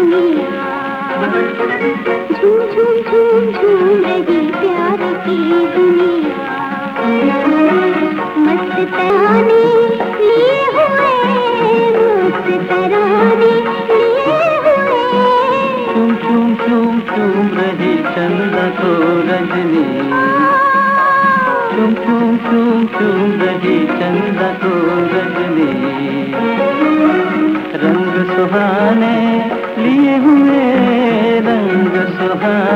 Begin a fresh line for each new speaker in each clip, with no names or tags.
झूम झूम झूम
चंदा को रजनी चंदा को रजनी।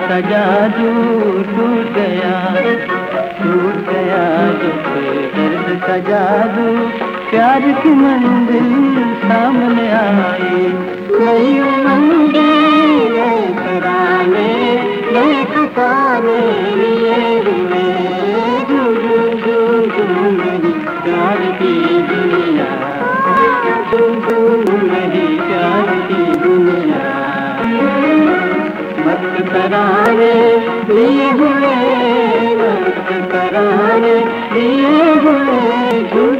का जादू टूट गया टूट गया दुख दर्द का जादू प्यार की मंदिर सामने आई,
नई उमंगे नए तराने नए फसाने लिए
मस्त तराने लिए हुए मस्त तराने लिए हुए